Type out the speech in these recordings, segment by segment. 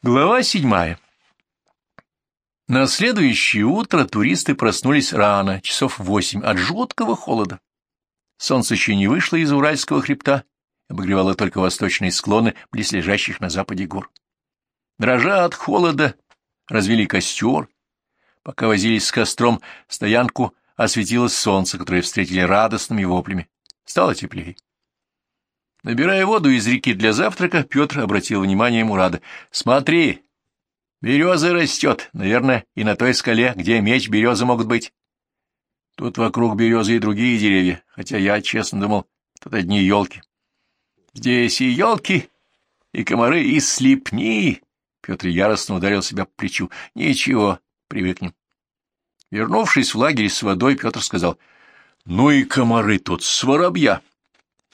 Глава седьмая. На следующее утро туристы проснулись рано, часов восемь, от жуткого холода. Солнце еще не вышло из Уральского хребта, обогревало только восточные склоны близлежащих на западе гор. Дрожа от холода, развели костер. Пока возились с костром, стоянку осветило солнце, которое встретили радостными воплями. Стало теплее. Набирая воду из реки для завтрака, Петр обратил внимание Мурада. — Смотри, береза растет, наверное, и на той скале, где меч березы могут быть. Тут вокруг березы и другие деревья, хотя я, честно думал, тут одни елки. Здесь и елки, и комары, и слепни. Петр яростно ударил себя по плечу. Ничего, привыкнем. Вернувшись в лагерь с водой, Петр сказал, — Ну и комары тут, с воробья.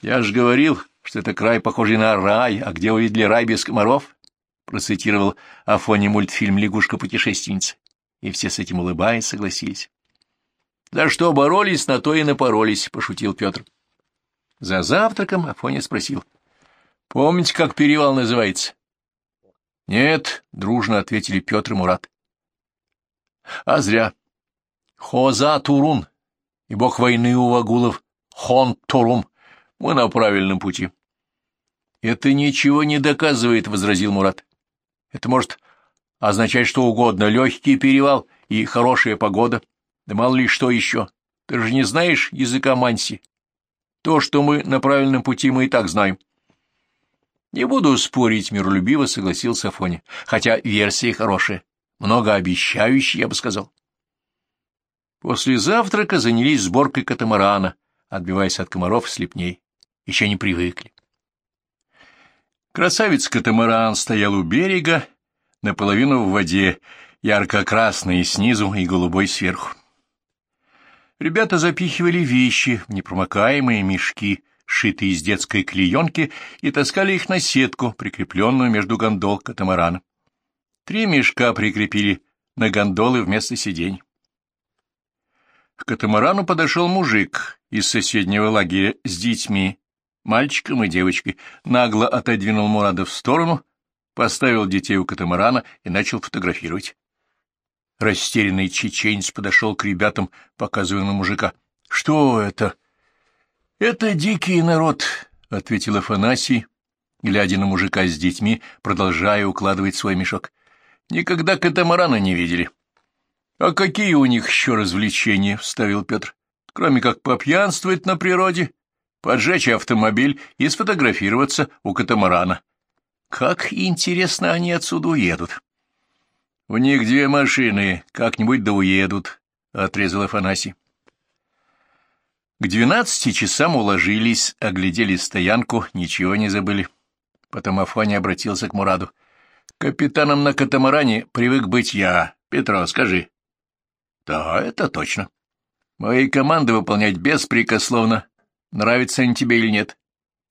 Я ж говорил, что это край, похожий на рай, а где увидели рай без комаров? Процитировал Афоне мультфильм «Лягушка-путешественница». И все с этим улыбаясь согласились. «За что боролись, на то и напоролись», — пошутил Петр. За завтраком Афоня спросил. «Помните, как перевал называется?» «Нет», — дружно ответили Петр и Мурат. «А зря. Хоза Турун, и бог войны у вагулов Хон Турум, мы на правильном пути. — Это ничего не доказывает, — возразил Мурат. — Это может означать что угодно, легкий перевал и хорошая погода, да мало ли что еще. Ты же не знаешь языка манси. То, что мы на правильном пути, мы и так знаем. Не буду спорить, миролюбиво согласился Афоня, хотя версия хорошая, многообещающая, я бы сказал. После завтрака занялись сборкой катамарана, отбиваясь от комаров и слепней еще не привыкли. Красавец-катамаран стоял у берега, наполовину в воде, ярко-красный снизу и голубой сверху. Ребята запихивали вещи в непромокаемые мешки, сшитые из детской клеенки, и таскали их на сетку, прикрепленную между гондол катамарана. Три мешка прикрепили на гондолы вместо сидений. К катамарану подошел мужик из соседнего лагеря с детьми мальчиком и девочкой, нагло отодвинул Мурада в сторону, поставил детей у катамарана и начал фотографировать. Растерянный чеченец подошел к ребятам, показывая на мужика. — Что это? — Это дикий народ, — ответил Афанасий, глядя на мужика с детьми, продолжая укладывать свой мешок. — Никогда катамарана не видели. — А какие у них еще развлечения? — вставил Петр. — Кроме как попьянствовать на природе поджечь автомобиль и сфотографироваться у катамарана. Как интересно они отсюда уедут. — У них две машины, как-нибудь да уедут, — отрезал Афанасий. К двенадцати часам уложились, оглядели стоянку, ничего не забыли. Потом Афаня обратился к Мураду. — Капитаном на катамаране привык быть я. Петро, скажи. — Да, это точно. Мои команды выполнять беспрекословно, нравятся они тебе или нет.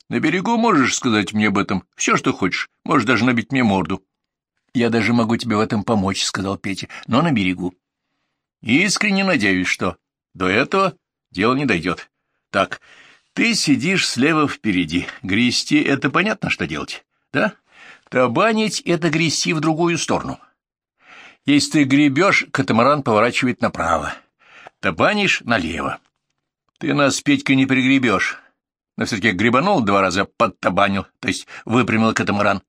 На берегу можешь сказать мне об этом все, что хочешь, можешь даже набить мне морду. Я даже могу тебе в этом помочь, — сказал Петя, — но на берегу. Искренне надеюсь, что до этого дело не дойдет. Так, ты сидишь слева впереди. Грести — это понятно, что делать, да? Табанить — это грести в другую сторону. Если ты гребешь, катамаран поворачивает направо. Табанишь — налево. Ты нас, Петька, не пригребешь. Но все-таки гребанул два раза, подтабанил, то есть выпрямил катамаран.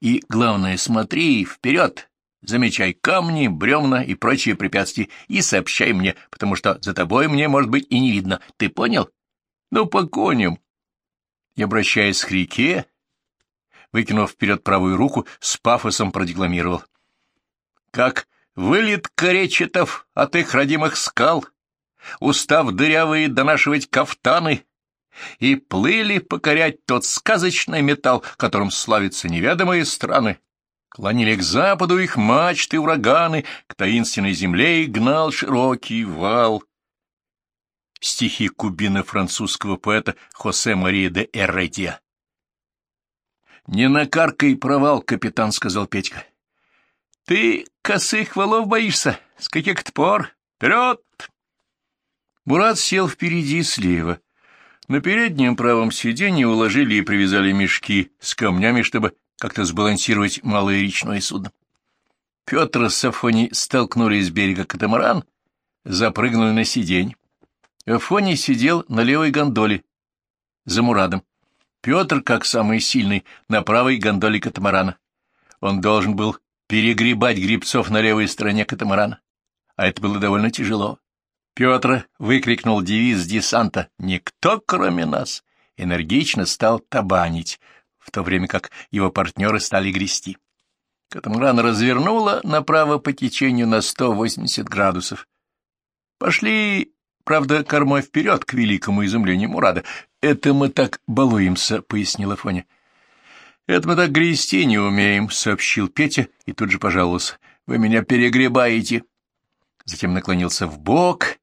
И, главное, смотри вперед, замечай камни, бревна и прочие препятствия и сообщай мне, потому что за тобой мне, может быть, и не видно. Ты понял? Ну, по коням. И, обращаясь к реке, выкинув вперед правую руку, с пафосом продекламировал. Как вылет коречетов от их родимых скал — устав дырявые донашивать кафтаны, и плыли покорять тот сказочный металл, которым славятся неведомые страны. Клонили к западу их мачты ураганы, к таинственной земле и гнал широкий вал. Стихи кубина французского поэта Хосе Мария де Эрредия. «Не накаркай провал, капитан», — сказал Петька. «Ты косых валов боишься? С каких-то пор? Вперед!» Мурат сел впереди слева. На переднем правом сиденье уложили и привязали мешки с камнями, чтобы как-то сбалансировать малое речное судно. Петр с Афоней столкнули с берега катамаран, запрыгнули на сидень. Афоний сидел на левой гондоле, за Мурадом. Петр, как самый сильный, на правой гондоле катамарана. Он должен был перегребать грибцов на левой стороне катамарана, а это было довольно тяжело. Петр выкрикнул девиз десанта «Никто, кроме нас!» энергично стал табанить, в то время как его партнеры стали грести. Катамаран развернула направо по течению на 180 градусов. Пошли, правда, кормой вперед, к великому изумлению Мурада. «Это мы так балуемся», — пояснила Фоня. «Это мы так грести не умеем», — сообщил Петя и тут же пожаловался. «Вы меня перегребаете». Затем наклонился в бок,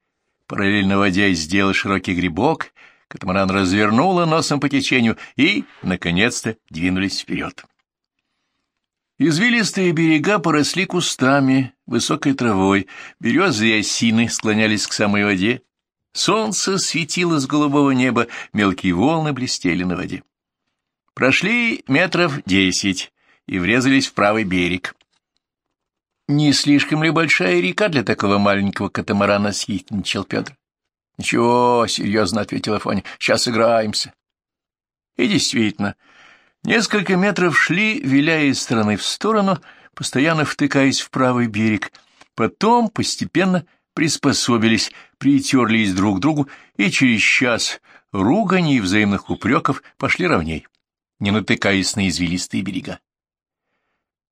параллельно водя сделал широкий грибок, катамаран развернула носом по течению и, наконец-то, двинулись вперед. Извилистые берега поросли кустами, высокой травой, березы и осины склонялись к самой воде. Солнце светило с голубого неба, мелкие волны блестели на воде. Прошли метров десять и врезались в правый берег. «Не слишком ли большая река для такого маленького катамарана?» — съехничал Петр. «Ничего», — серьезно ответила Фоня, — «сейчас играемся». И действительно, несколько метров шли, виляя из стороны в сторону, постоянно втыкаясь в правый берег. Потом постепенно приспособились, притерлись друг к другу, и через час руганий и взаимных упреков пошли ровней, не натыкаясь на извилистые берега.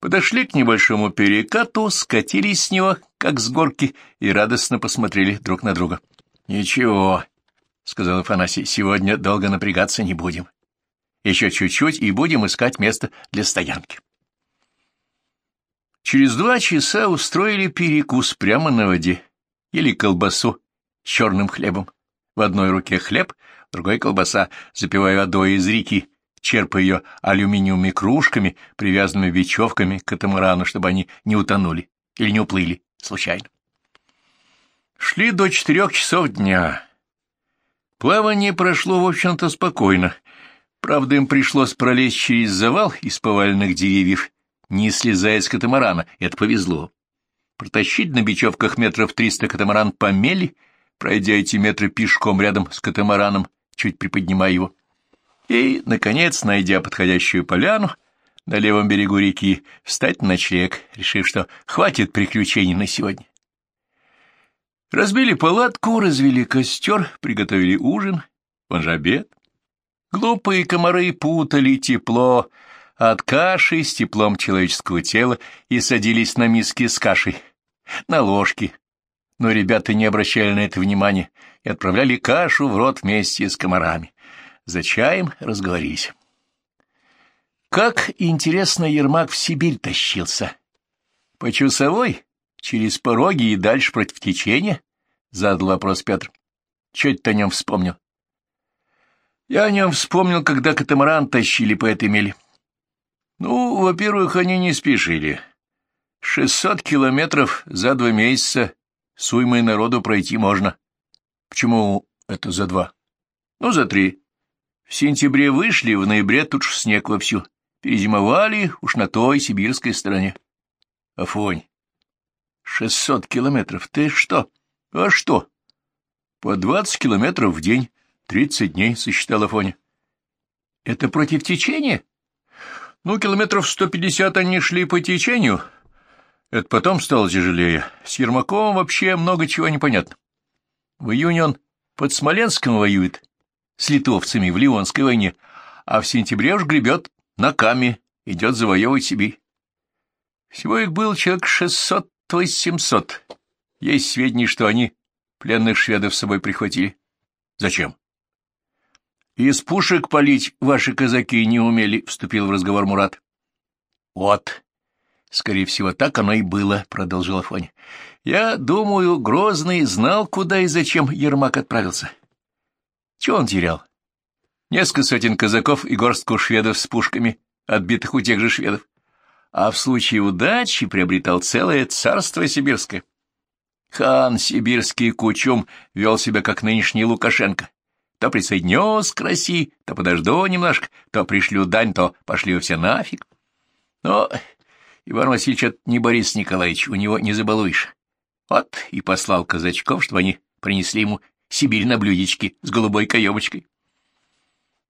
Подошли к небольшому перекату, скатились с него, как с горки, и радостно посмотрели друг на друга. — Ничего, — сказал Афанасий, — сегодня долго напрягаться не будем. Еще чуть-чуть, и будем искать место для стоянки. Через два часа устроили перекус прямо на воде, ели колбасу с черным хлебом. В одной руке хлеб, в другой колбаса, запивая водой из реки, черпая ее алюминиевыми кружками, привязанными бечевками к катамарану, чтобы они не утонули или не уплыли случайно. Шли до четырех часов дня. Плавание прошло, в общем-то, спокойно. Правда, им пришлось пролезть через завал из поваленных деревьев, не слезая с катамарана, это повезло. Протащить на бечевках метров триста катамаран по мели, пройдя эти метры пешком рядом с катамараном, чуть приподнимая его. И, наконец, найдя подходящую поляну, на левом берегу реки встать на ночлег, решив, что хватит приключений на сегодня. Разбили палатку, развели костер, приготовили ужин, он же обед. Глупые комары путали тепло от каши с теплом человеческого тела и садились на миски с кашей, на ложки. Но ребята не обращали на это внимания и отправляли кашу в рот вместе с комарами. За чаем разговорились. Как интересно Ермак в Сибирь тащился. По часовой Через пороги и дальше против течения? — задал вопрос Петр. — ты о нем вспомнил? — Я о нем вспомнил, когда катамаран тащили по этой мели. Ну, во-первых, они не спешили. Шестьсот километров за два месяца с уймой народу пройти можно. Почему это за два? Ну, за три. В сентябре вышли, в ноябре тут ж снег вовсю. Перезимовали уж на той сибирской стороне. Афонь, Шестьсот километров. Ты что? А что? По двадцать километров в день, тридцать дней, сосчитала Фоня. Это против течения? Ну, километров сто пятьдесят они шли по течению. Это потом стало тяжелее. С Ермаковым вообще много чего непонятно. В июне он под Смоленском воюет с литовцами в Ливонской войне, а в сентябре уж гребет на Каме, идет завоевывать Сибирь. Всего их было человек шестьсот то есть семьсот. Есть сведения, что они пленных шведов с собой прихватили. Зачем? Из пушек палить ваши казаки не умели, — вступил в разговор Мурат. Вот. Скорее всего, так оно и было, — продолжил Афоня. Я думаю, Грозный знал, куда и зачем Ермак отправился. Чего он терял? Несколько сотен казаков и горстку шведов с пушками, отбитых у тех же шведов а в случае удачи приобретал целое царство сибирское. Хан сибирский Кучум вел себя как нынешний Лукашенко. То присоединюсь к России, то подожду немножко, то пришлю дань, то пошлю все нафиг. Но Иван Васильевич это не Борис Николаевич, у него не забалуешь. Вот и послал казачков, чтобы они принесли ему Сибирь на блюдечке с голубой каемочкой.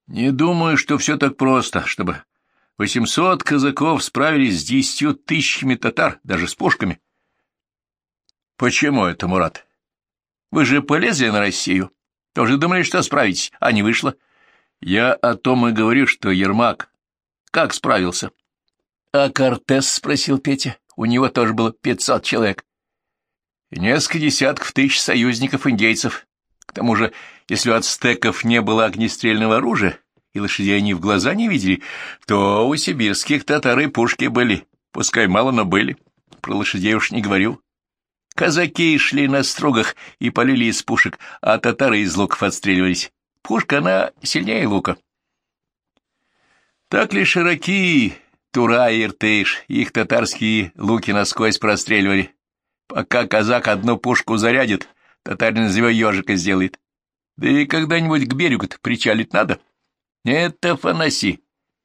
Не думаю, что все так просто, чтобы восемьсот казаков справились с десятью тысячами татар, даже с пушками. Почему это, Мурат? Вы же полезли на Россию. Тоже думали, что справитесь, а не вышло. Я о том и говорю, что Ермак как справился. — А Кортес? — спросил Петя. У него тоже было пятьсот человек. Несколько десятков тысяч союзников-индейцев. К тому же, если у ацтеков не было огнестрельного оружия, и лошадей они в глаза не видели, то у сибирских татар и пушки были, пускай мало, но были. Про лошадей уж не говорю. Казаки шли на стругах и полили из пушек, а татары из луков отстреливались. Пушка, она сильнее лука. Так ли широки Тура и Иртыш, их татарские луки насквозь простреливали. Пока казак одну пушку зарядит, татарин из него ежика сделает. Да и когда-нибудь к берегу-то причалить надо. Нет, Афанаси,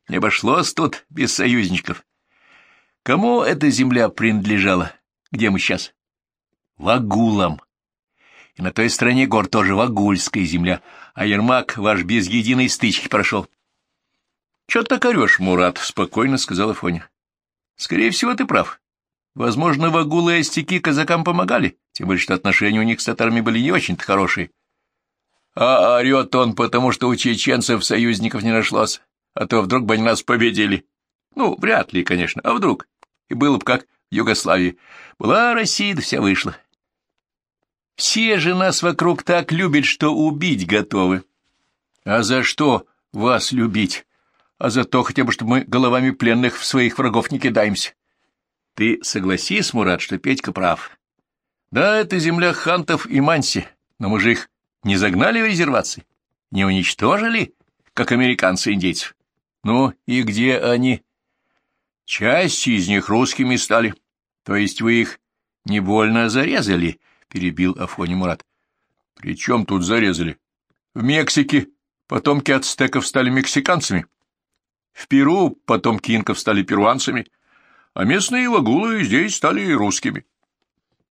не обошлось тут без союзничков. Кому эта земля принадлежала? Где мы сейчас? Вагулам. И на той стороне гор тоже Вагульская земля, а Ермак ваш без единой стычки прошел. — Чё ты так орёшь, Мурат? — спокойно сказала Фоня. — Скорее всего, ты прав. Возможно, Вагулы и Остяки казакам помогали, тем более, что отношения у них с татарами были не очень-то хорошие. А орёт он, потому что у чеченцев союзников не нашлось, а то вдруг бы они нас победили. Ну, вряд ли, конечно, а вдруг? И было бы как в Югославии. Была Россия, да вся вышла. Все же нас вокруг так любят, что убить готовы. А за что вас любить? А за то хотя бы, чтобы мы головами пленных в своих врагов не кидаемся. Ты согласись, Мурат, что Петька прав. Да, это земля хантов и манси, но мы же их не загнали в резервации, не уничтожили, как американцы индейцев. Ну и где они? Часть из них русскими стали. То есть вы их не больно зарезали, — перебил Афони Мурат. — При чем тут зарезали? В Мексике потомки ацтеков стали мексиканцами. В Перу потомки инков стали перуанцами, а местные вагулы здесь стали русскими.